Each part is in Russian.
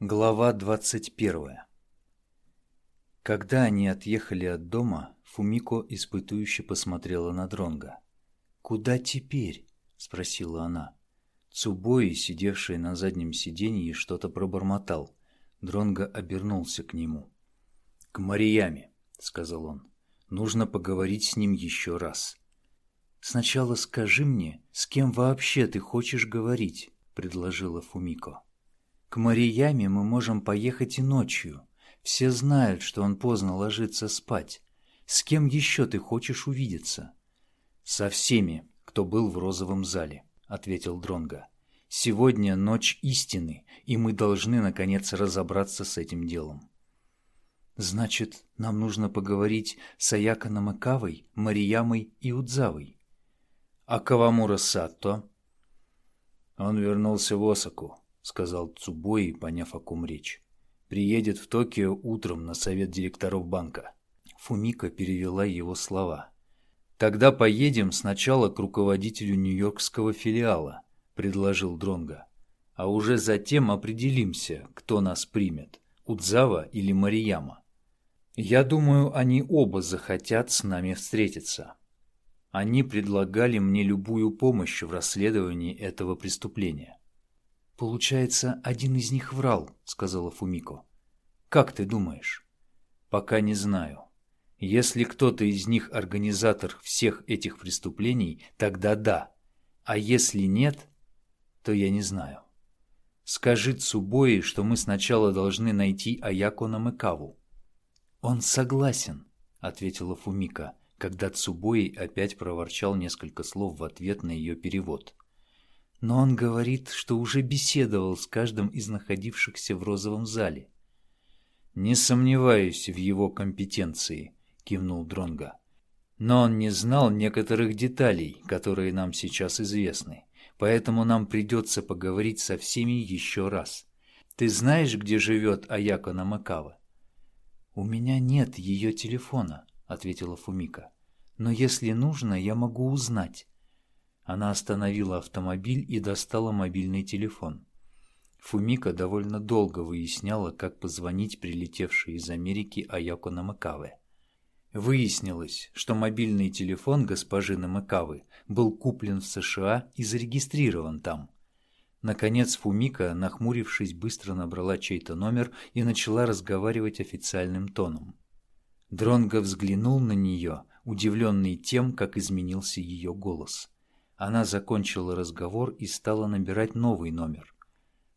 Глава 21 Когда они отъехали от дома, Фумико испытующе посмотрела на Дронга. «Куда теперь?» – спросила она. Цубои, сидевший на заднем сиденье, что-то пробормотал. Дронго обернулся к нему. «К Марияме», — сказал он. «Нужно поговорить с ним еще раз». «Сначала скажи мне, с кем вообще ты хочешь говорить?» — предложила Фумико. К Марияме мы можем поехать и ночью. Все знают, что он поздно ложится спать. С кем еще ты хочешь увидеться? Со всеми, кто был в розовом зале, ответил Дронга. Сегодня ночь истины, и мы должны наконец разобраться с этим делом. Значит, нам нужно поговорить с Аяко Намакавой, Мариямой и Удзавой. А Кавамура Сатто? Он вернулся в Осаку, сказал Цубои, поняв, о ком речь. «Приедет в Токио утром на совет директоров банка». Фумика перевела его слова. «Тогда поедем сначала к руководителю нью-йоркского филиала», — предложил Дронга. «А уже затем определимся, кто нас примет, Удзава или Марияма. Я думаю, они оба захотят с нами встретиться. Они предлагали мне любую помощь в расследовании этого преступления. «Получается, один из них врал», — сказала Фумико. «Как ты думаешь?» «Пока не знаю. Если кто-то из них организатор всех этих преступлений, тогда да. А если нет, то я не знаю. Скажи Цубои, что мы сначала должны найти Аяко Намыкаву». «Он согласен», — ответила Фумика, когда Цубои опять проворчал несколько слов в ответ на ее перевод. Но он говорит, что уже беседовал с каждым из находившихся в розовом зале. «Не сомневаюсь в его компетенции», — кивнул Дронга. «Но он не знал некоторых деталей, которые нам сейчас известны, поэтому нам придется поговорить со всеми еще раз. Ты знаешь, где живет Аяко Намакава?» «У меня нет ее телефона», — ответила Фумика. «Но если нужно, я могу узнать». Она остановила автомобиль и достала мобильный телефон. Фумика довольно долго выясняла, как позвонить прилетевшей из Америки Аяко Намакаве. Выяснилось, что мобильный телефон госпожи Намакавы был куплен в США и зарегистрирован там. Наконец Фумика, нахмурившись, быстро набрала чей-то номер и начала разговаривать официальным тоном. Дронго взглянул на нее, удивленный тем, как изменился ее голос. Она закончила разговор и стала набирать новый номер.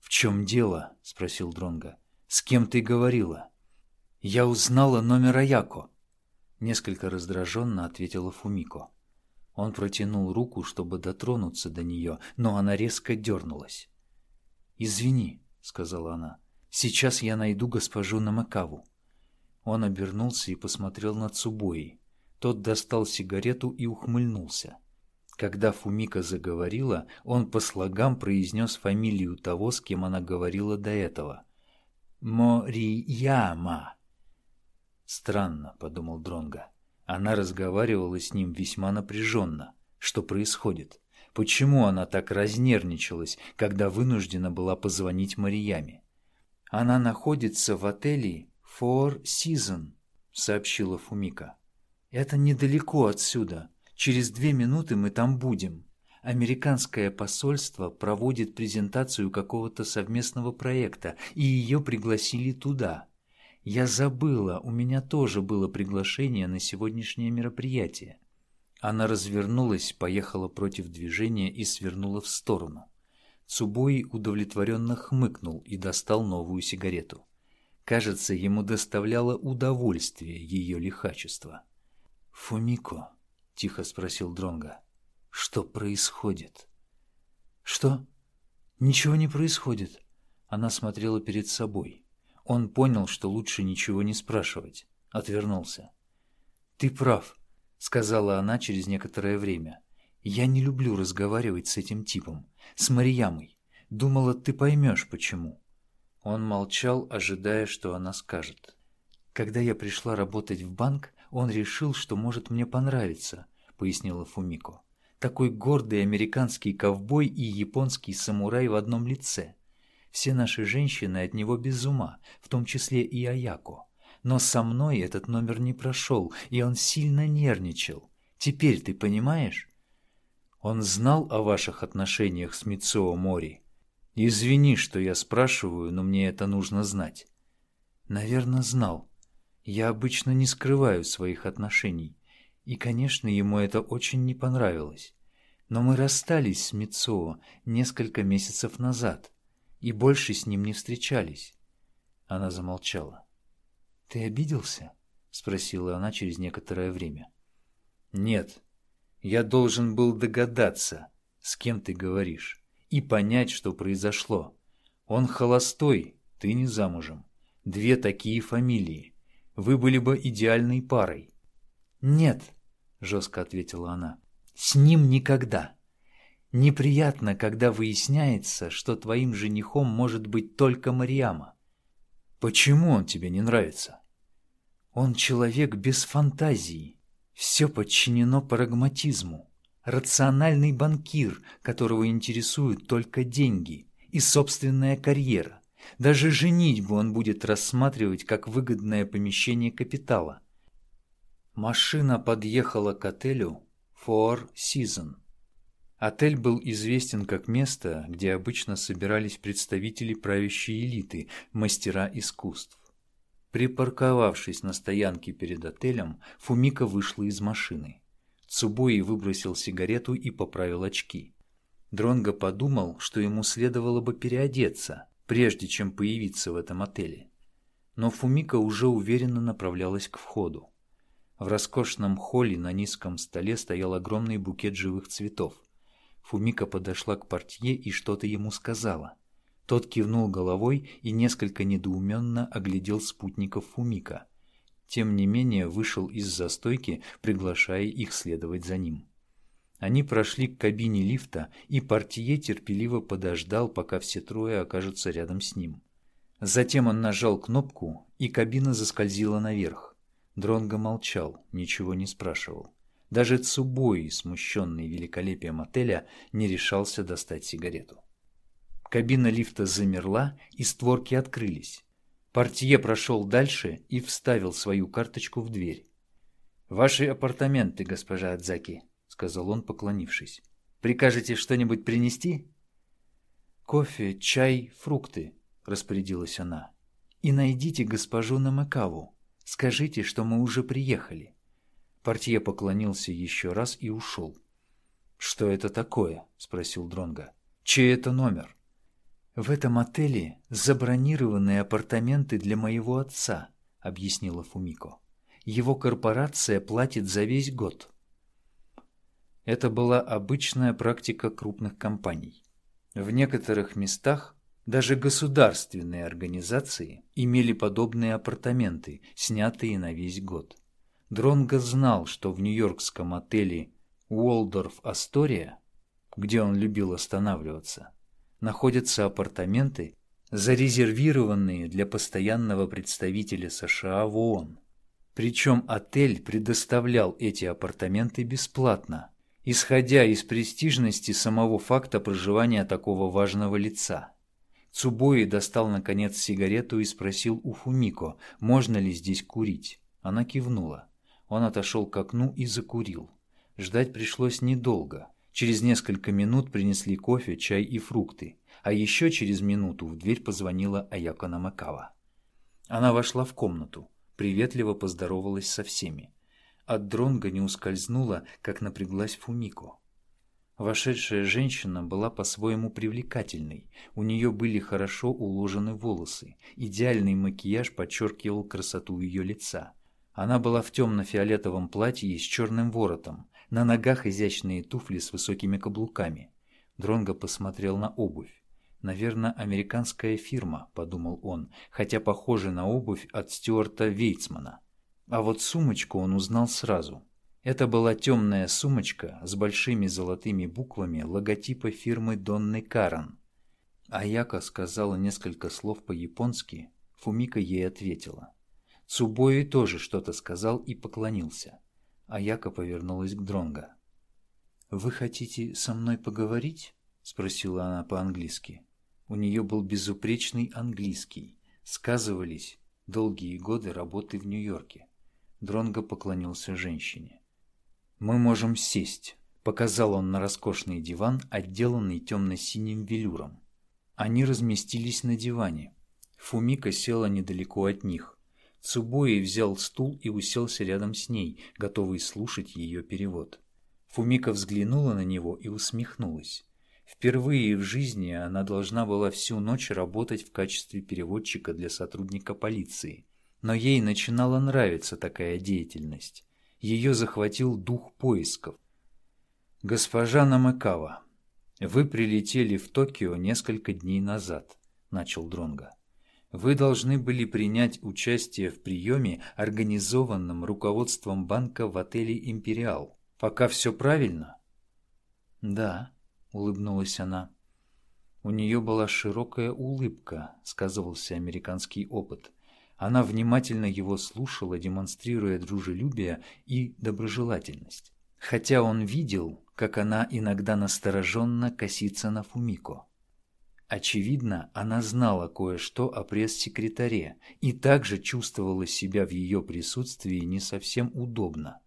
«В чем дело?» – спросил Дронга. «С кем ты говорила?» «Я узнала номер Аяко», – несколько раздраженно ответила Фумико. Он протянул руку, чтобы дотронуться до нее, но она резко дернулась. «Извини», — сказала она, — «сейчас я найду госпожу Намакаву». Он обернулся и посмотрел на Цубои. Тот достал сигарету и ухмыльнулся. Когда Фумика заговорила, он по слогам произнес фамилию того, с кем она говорила до этого. «Морияма». «Странно», — подумал Дронга. Она разговаривала с ним весьма напряженно. Что происходит? Почему она так разнервничалась, когда вынуждена была позвонить Марияме? «Она находится в отеле Four Season», — сообщила Фумика. «Это недалеко отсюда. Через две минуты мы там будем. Американское посольство проводит презентацию какого-то совместного проекта, и ее пригласили туда. Я забыла, у меня тоже было приглашение на сегодняшнее мероприятие. Она развернулась, поехала против движения и свернула в сторону. Цубой удовлетворенно хмыкнул и достал новую сигарету. Кажется, ему доставляло удовольствие ее лихачество. «Фумико», — тихо спросил Дронга. «Что происходит?» «Что?» «Ничего не происходит». Она смотрела перед собой. Он понял, что лучше ничего не спрашивать. Отвернулся. «Ты прав», — сказала она через некоторое время. «Я не люблю разговаривать с этим типом, с Мариямой. Думала, ты поймешь, почему». Он молчал, ожидая, что она скажет. Когда я пришла работать в банк, он решил, что может мне понравиться, пояснила Фумико. Такой гордый американский ковбой и японский самурай в одном лице. Все наши женщины от него без ума, в том числе и Аяко. Но со мной этот номер не прошел, и он сильно нервничал. Теперь ты понимаешь? Он знал о ваших отношениях с Мицуо Мори. Извини, что я спрашиваю, но мне это нужно знать. Наверное, знал. Я обычно не скрываю своих отношений. И, конечно, ему это очень не понравилось. Но мы расстались с Мицуо несколько месяцев назад и больше с ним не встречались. Она замолчала. «Ты обиделся?» — спросила она через некоторое время. «Нет, я должен был догадаться, с кем ты говоришь, и понять, что произошло. Он холостой, ты не замужем. Две такие фамилии. Вы были бы идеальной парой». «Нет», — жестко ответила она, — «с ним никогда. Неприятно, когда выясняется, что твоим женихом может быть только Мариама». «Почему он тебе не нравится?» «Он человек без фантазии, все подчинено прагматизму. Рациональный банкир, которого интересуют только деньги и собственная карьера. Даже женитьбу он будет рассматривать как выгодное помещение капитала. Машина подъехала к отелю Four Seasons. Отель был известен как место, где обычно собирались представители правящей элиты, мастера искусств. Припарковавшись на стоянке перед отелем, Фумика вышла из машины. Цубои выбросил сигарету и поправил очки. Дронго подумал, что ему следовало бы переодеться, прежде чем появиться в этом отеле. Но Фумика уже уверенно направлялась к входу. В роскошном холле на низком столе стоял огромный букет живых цветов. Фумика подошла к портье и что-то ему сказала. Тот кивнул головой и несколько недоуменно оглядел спутников Фумика. Тем не менее вышел из застойки, приглашая их следовать за ним. Они прошли к кабине лифта, и портье терпеливо подождал, пока все трое окажутся рядом с ним. Затем он нажал кнопку, и кабина заскользила наверх. Дронго молчал, ничего не спрашивал. Даже Цубой, смущенный великолепием отеля, не решался достать сигарету. Кабина лифта замерла, и створки открылись. Портье прошел дальше и вставил свою карточку в дверь. «Ваши апартаменты, госпожа Адзаки», — сказал он, поклонившись. «Прикажете что-нибудь принести?» «Кофе, чай, фрукты», — распорядилась она. «И найдите госпожу Намакаву. Скажите, что мы уже приехали». Портье поклонился еще раз и ушел. «Что это такое?» — спросил Дронга. «Чей это номер?» «В этом отеле забронированы апартаменты для моего отца», — объяснила Фумико. «Его корпорация платит за весь год». Это была обычная практика крупных компаний. В некоторых местах даже государственные организации имели подобные апартаменты, снятые на весь год. Дронго знал, что в нью-йоркском отеле Уолдорф Астория, где он любил останавливаться, находятся апартаменты, зарезервированные для постоянного представителя США в ООН. Причем отель предоставлял эти апартаменты бесплатно, исходя из престижности самого факта проживания такого важного лица. Цубои достал наконец сигарету и спросил у Фумико, можно ли здесь курить. Она кивнула. Он отошел к окну и закурил. Ждать пришлось недолго. Через несколько минут принесли кофе, чай и фрукты, а еще через минуту в дверь позвонила Аяко Намакава. Она вошла в комнату, приветливо поздоровалась со всеми. От дронга не ускользнула, как напряглась Фумико. Вошедшая женщина была по-своему привлекательной. У нее были хорошо уложены волосы. Идеальный макияж подчеркивал красоту ее лица. Она была в темно-фиолетовом платье с черным воротом, на ногах изящные туфли с высокими каблуками. Дронго посмотрел на обувь. «Наверное, американская фирма», — подумал он, хотя похоже на обувь от Стюарта Вейцмана. А вот сумочку он узнал сразу. Это была темная сумочка с большими золотыми буквами логотипа фирмы Донны Каран. Аяка сказала несколько слов по-японски, Фумика ей ответила. Цубои тоже что-то сказал и поклонился. Аяка повернулась к Дронго. «Вы хотите со мной поговорить?» — спросила она по-английски. У нее был безупречный английский. Сказывались долгие годы работы в Нью-Йорке. Дронго поклонился женщине. «Мы можем сесть», — показал он на роскошный диван, отделанный темно-синим велюром. Они разместились на диване. Фумика села недалеко от них. Цубои взял стул и уселся рядом с ней, готовый слушать ее перевод. Фумика взглянула на него и усмехнулась. Впервые в жизни она должна была всю ночь работать в качестве переводчика для сотрудника полиции. Но ей начинала нравиться такая деятельность. Ее захватил дух поисков. «Госпожа Намыкава, вы прилетели в Токио несколько дней назад», — начал Дронга. «Вы должны были принять участие в приеме, организованном руководством банка в отеле «Империал». Пока все правильно?» «Да», — улыбнулась она. У нее была широкая улыбка, сказывался американский опыт. Она внимательно его слушала, демонстрируя дружелюбие и доброжелательность. Хотя он видел, как она иногда настороженно косится на Фумико. Очевидно, она знала кое-что о пресс-секретаре и также чувствовала себя в ее присутствии не совсем удобно.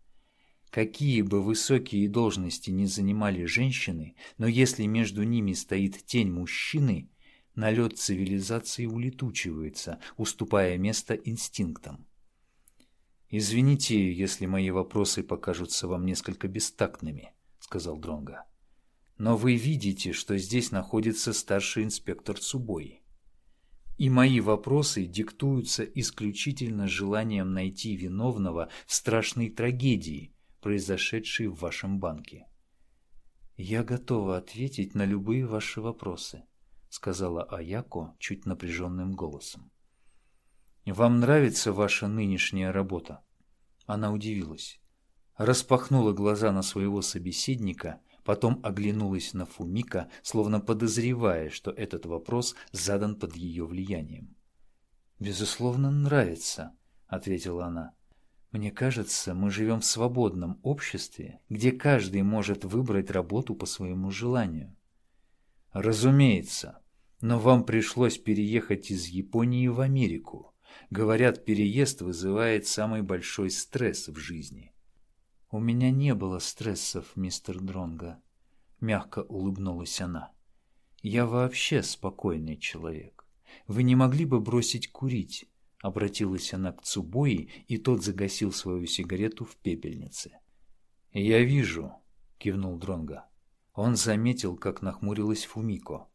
Какие бы высокие должности ни занимали женщины, но если между ними стоит тень мужчины, налет цивилизации улетучивается, уступая место инстинктам. «Извините, если мои вопросы покажутся вам несколько бестактными», — сказал Дронга. «Но вы видите, что здесь находится старший инспектор Субой. И мои вопросы диктуются исключительно желанием найти виновного в страшной трагедии, произошедшей в вашем банке. Я готова ответить на любые ваши вопросы», — сказала Аяко чуть напряженным голосом. «Вам нравится ваша нынешняя работа?» Она удивилась. Распахнула глаза на своего собеседника, потом оглянулась на Фумика, словно подозревая, что этот вопрос задан под ее влиянием. «Безусловно, нравится», — ответила она. «Мне кажется, мы живем в свободном обществе, где каждый может выбрать работу по своему желанию. Разумеется. Но вам пришлось переехать из Японии в Америку. Говорят, переезд вызывает самый большой стресс в жизни. У меня не было стрессов, мистер Дронга. Мягко улыбнулась она. Я вообще спокойный человек. Вы не могли бы бросить курить? Обратилась она к Цубои, и тот загасил свою сигарету в пепельнице. «Я вижу», — кивнул Дронга. Он заметил, как нахмурилась Фумико.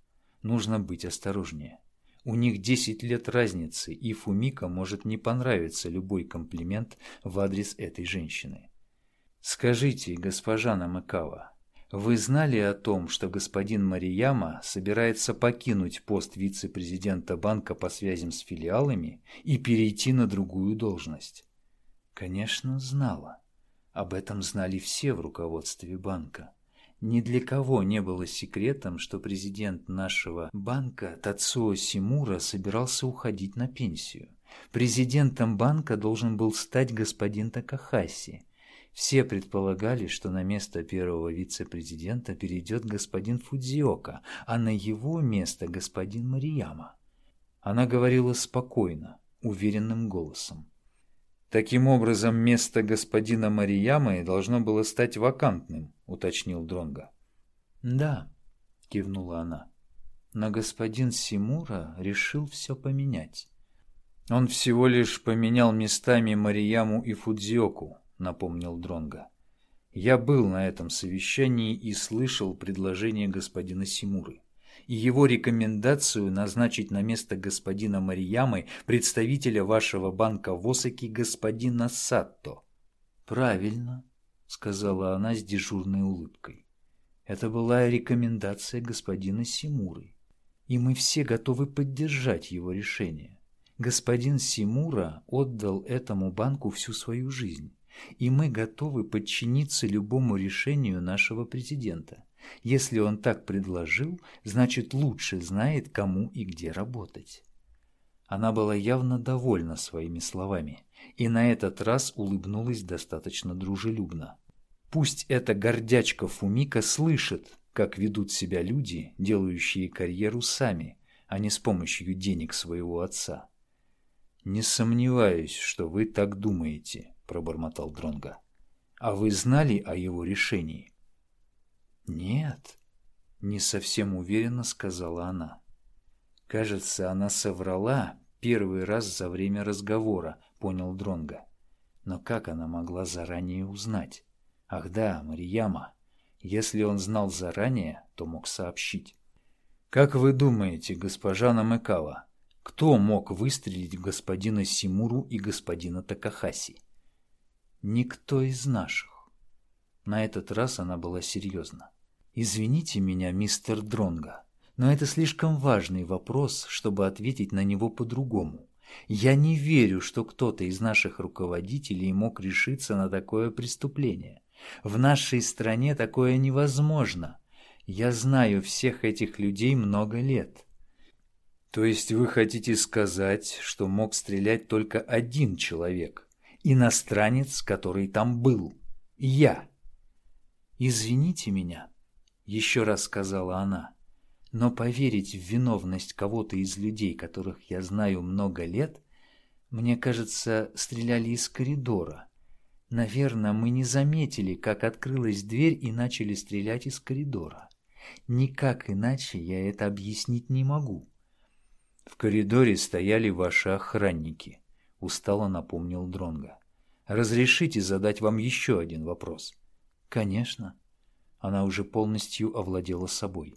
Нужно быть осторожнее. У них 10 лет разницы, и Фумико может не понравиться любой комплимент в адрес этой женщины. «Скажите, госпожа Намыкава, вы знали о том, что господин Марияма собирается покинуть пост вице-президента банка по связям с филиалами и перейти на другую должность?» «Конечно, знала. Об этом знали все в руководстве банка. Ни для кого не было секретом, что президент нашего банка Тацуо Симура собирался уходить на пенсию. Президентом банка должен был стать господин Такахаси. Все предполагали, что на место первого вице-президента перейдет господин Фудзиока, а на его место господин Марияма. Она говорила спокойно, уверенным голосом. Таким образом, место господина Мариямы должно было стать вакантным, уточнил Дронга. Да, кивнула она. Но господин Симура решил все поменять. Он всего лишь поменял местами Марияму и Фудзиоку, напомнил Дронга. Я был на этом совещании и слышал предложение господина Симуры и его рекомендацию назначить на место господина Мариямы представителя вашего банка в Осаке господина Сатто. «Правильно», — сказала она с дежурной улыбкой. «Это была рекомендация господина Симуры, и мы все готовы поддержать его решение. Господин Симура отдал этому банку всю свою жизнь, и мы готовы подчиниться любому решению нашего президента». Если он так предложил, значит лучше знает, кому и где работать. Она была явно довольна своими словами и на этот раз улыбнулась достаточно дружелюбно. Пусть эта гордячка Фумика слышит, как ведут себя люди, делающие карьеру сами, а не с помощью денег своего отца. «Не сомневаюсь, что вы так думаете», — пробормотал Дронга. «А вы знали о его решении?» «Нет», — не совсем уверенно сказала она. Кажется, она соврала первый раз за время разговора, понял Дронга. Но как она могла заранее узнать? Ах да, Марияма. Если он знал заранее, то мог сообщить. Как вы думаете, госпожа Намекава, кто мог выстрелить господина Симуру и господина Такахаси? Никто из наших. На этот раз она была серьезна. Извините меня, мистер Дронга, но это слишком важный вопрос, чтобы ответить на него по-другому. Я не верю, что кто-то из наших руководителей мог решиться на такое преступление. В нашей стране такое невозможно. Я знаю всех этих людей много лет. То есть вы хотите сказать, что мог стрелять только один человек, иностранец, который там был, я? Извините меня, еще раз сказала она. Но поверить в виновность кого-то из людей, которых я знаю много лет, мне кажется, стреляли из коридора. Наверное, мы не заметили, как открылась дверь и начали стрелять из коридора. Никак иначе я это объяснить не могу. В коридоре стояли ваши охранники, устало напомнил Дронга. Разрешите задать вам еще один вопрос? Конечно. Она уже полностью овладела собой.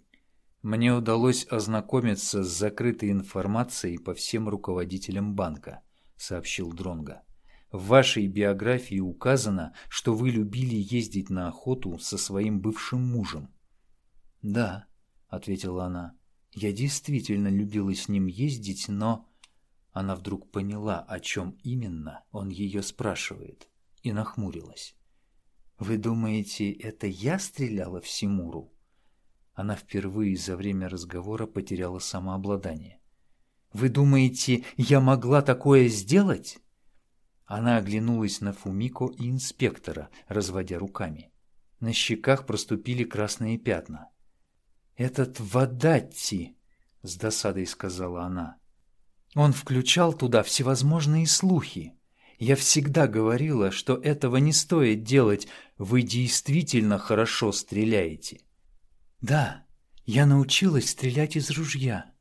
Мне удалось ознакомиться с закрытой информацией по всем руководителям банка, сообщил Дронга. В вашей биографии указано, что вы любили ездить на охоту со своим бывшим мужем. Да, ответила она. Я действительно любила с ним ездить, но она вдруг поняла, о чем именно он ее спрашивает, и нахмурилась. Вы думаете, это я стреляла в Симуру? Она впервые за время разговора потеряла самообладание. «Вы думаете, я могла такое сделать?» Она оглянулась на Фумико и инспектора, разводя руками. На щеках проступили красные пятна. «Этот Вадатти!» — с досадой сказала она. «Он включал туда всевозможные слухи. Я всегда говорила, что этого не стоит делать. Вы действительно хорошо стреляете. Да, я научилась стрелять из ружья.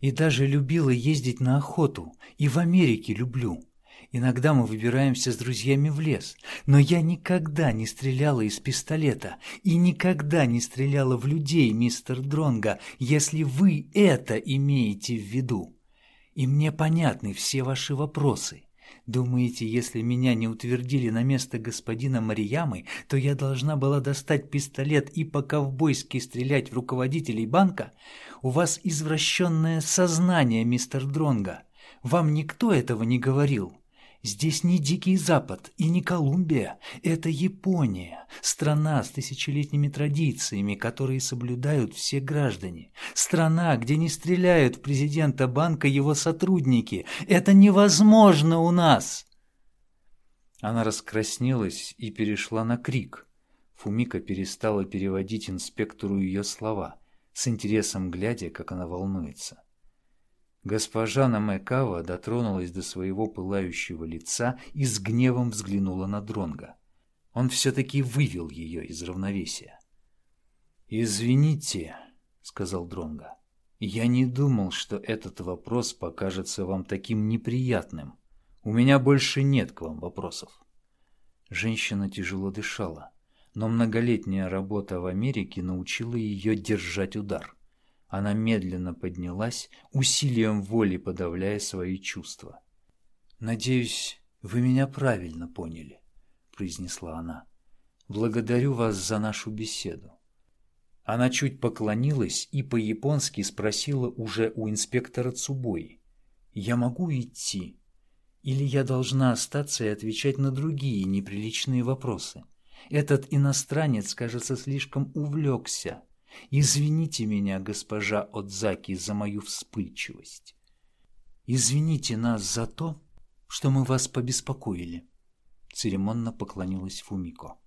И даже любила ездить на охоту. И в Америке люблю. Иногда мы выбираемся с друзьями в лес. Но я никогда не стреляла из пистолета. И никогда не стреляла в людей, мистер Дронга, если вы это имеете в виду. И мне понятны все ваши вопросы. Думаете, если меня не утвердили на место господина Мариямы, то я должна была достать пистолет и по-ковбойски стрелять в руководителей банка? У вас извращенное сознание, мистер Дронга. Вам никто этого не говорил. Здесь не Дикий Запад и не Колумбия, это Япония, страна с тысячелетними традициями, которые соблюдают все граждане. Страна, где не стреляют в президента банка его сотрудники. Это невозможно у нас!» Она раскраснелась и перешла на крик. Фумика перестала переводить инспектору ее слова, с интересом глядя, как она волнуется. Госпожа Намекава дотронулась до своего пылающего лица и с гневом взглянула на Дронга. Он все-таки вывел ее из равновесия. «Извините», — сказал Дронга, — «я не думал, что этот вопрос покажется вам таким неприятным. У меня больше нет к вам вопросов». Женщина тяжело дышала, но многолетняя работа в Америке научила ее держать удар. Она медленно поднялась, усилием воли подавляя свои чувства. «Надеюсь, вы меня правильно поняли», — произнесла она. «Благодарю вас за нашу беседу». Она чуть поклонилась и по-японски спросила уже у инспектора Цубои. «Я могу идти? Или я должна остаться и отвечать на другие неприличные вопросы? Этот иностранец, кажется, слишком увлекся». Извините меня, госпожа Отзаки, за мою вспыльчивость. Извините нас за то, что мы вас побеспокоили. Церемонно поклонилась Фумико.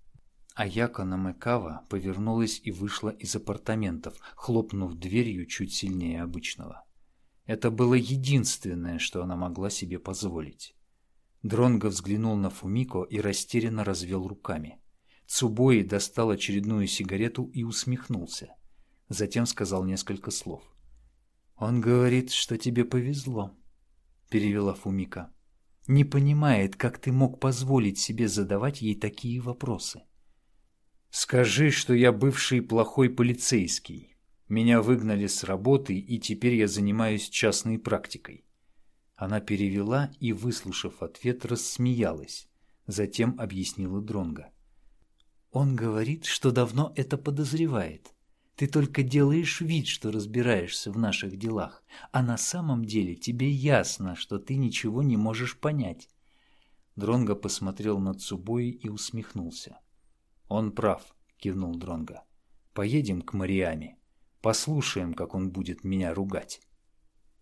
Аяко Намекава повернулась и вышла из апартаментов, хлопнув дверью чуть сильнее обычного. Это было единственное, что она могла себе позволить. Дронго взглянул на Фумико и растерянно развел руками. Цубои достал очередную сигарету и усмехнулся. Затем сказал несколько слов. «Он говорит, что тебе повезло», — перевела Фумика. «Не понимает, как ты мог позволить себе задавать ей такие вопросы». «Скажи, что я бывший плохой полицейский. Меня выгнали с работы, и теперь я занимаюсь частной практикой». Она перевела и, выслушав ответ, рассмеялась. Затем объяснила Дронга. «Он говорит, что давно это подозревает. Ты только делаешь вид, что разбираешься в наших делах, а на самом деле тебе ясно, что ты ничего не можешь понять». Дронго посмотрел на Цубои и усмехнулся. «Он прав», — кивнул Дронго. «Поедем к Мариаме. Послушаем, как он будет меня ругать».